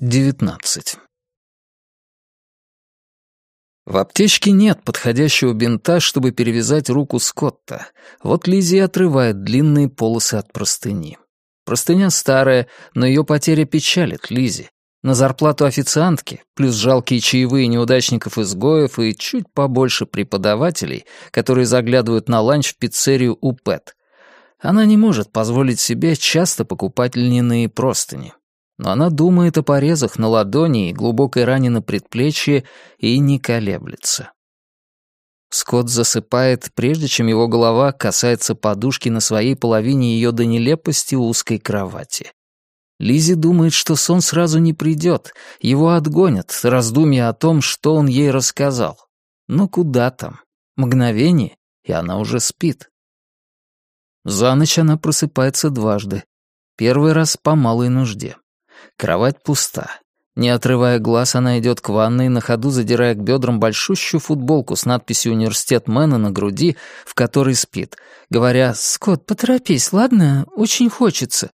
19. В аптечке нет подходящего бинта, чтобы перевязать руку Скотта. Вот Лиззи отрывает длинные полосы от простыни. Простыня старая, но ее потеря печалит Лизи. На зарплату официантки, плюс жалкие чаевые неудачников-изгоев и чуть побольше преподавателей, которые заглядывают на ланч в пиццерию у Пэт. Она не может позволить себе часто покупать льняные простыни но она думает о порезах на ладони и глубокой ране на предплечье и не колеблется. Скотт засыпает, прежде чем его голова касается подушки на своей половине ее до нелепости узкой кровати. Лизи думает, что сон сразу не придет, его отгонят, раздумья о том, что он ей рассказал. Но куда там? Мгновение, и она уже спит. За ночь она просыпается дважды. Первый раз по малой нужде. Кровать пуста. Не отрывая глаз, она идет к ванной, на ходу задирая к бедрам большущую футболку с надписью «Университет Мэна» на груди, в которой спит, говоря «Скотт, поторопись, ладно? Очень хочется».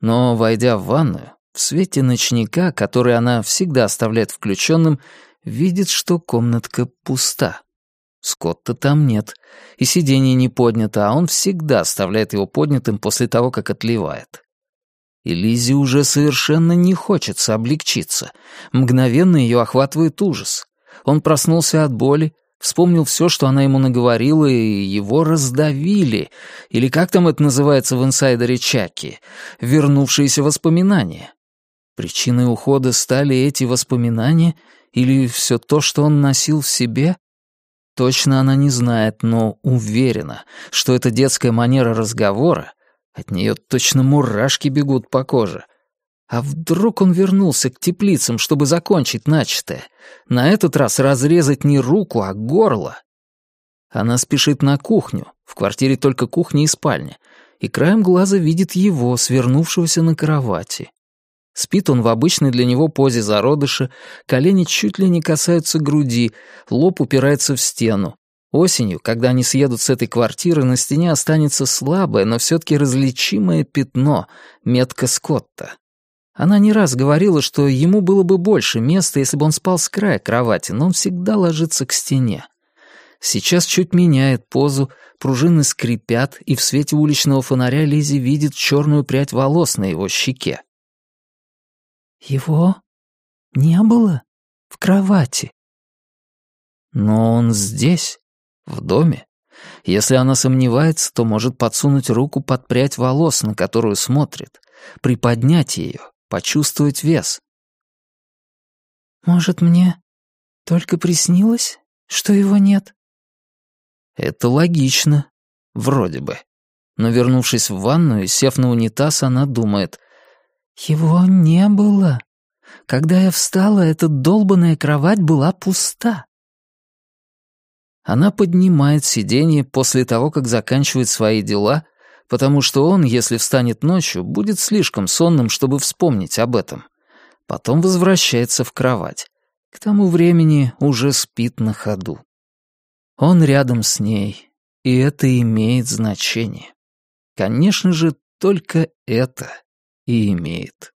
Но, войдя в ванную, в свете ночника, который она всегда оставляет включенным, видит, что комнатка пуста. Скотта там нет, и сиденье не поднято, а он всегда оставляет его поднятым после того, как отливает. И Лизе уже совершенно не хочется облегчиться. Мгновенно ее охватывает ужас. Он проснулся от боли, вспомнил все, что она ему наговорила, и его раздавили, или как там это называется в инсайдере Чаки, вернувшиеся воспоминания. Причиной ухода стали эти воспоминания или все то, что он носил в себе? Точно она не знает, но уверена, что эта детская манера разговора от нее точно мурашки бегут по коже. А вдруг он вернулся к теплицам, чтобы закончить начатое? На этот раз разрезать не руку, а горло. Она спешит на кухню. В квартире только кухня и спальня. И краем глаза видит его, свернувшегося на кровати. Спит он в обычной для него позе зародыша, колени чуть ли не касаются груди, лоб упирается в стену. Осенью, когда они съедут с этой квартиры, на стене останется слабое, но все-таки различимое пятно, метка Скотта. Она не раз говорила, что ему было бы больше места, если бы он спал с края кровати, но он всегда ложится к стене. Сейчас чуть меняет позу, пружины скрипят, и в свете уличного фонаря Лизи видит черную прядь волос на его щеке. «Его не было в кровати?» «Но он здесь», в доме? Если она сомневается, то может подсунуть руку под прядь волос, на которую смотрит, приподнять ее, почувствовать вес. «Может, мне только приснилось, что его нет?» Это логично. Вроде бы. Но вернувшись в ванную и сев на унитаз, она думает. «Его не было. Когда я встала, эта долбанная кровать была пуста. Она поднимает сиденье после того, как заканчивает свои дела, потому что он, если встанет ночью, будет слишком сонным, чтобы вспомнить об этом. Потом возвращается в кровать. К тому времени уже спит на ходу. Он рядом с ней, и это имеет значение. Конечно же, только это и имеет.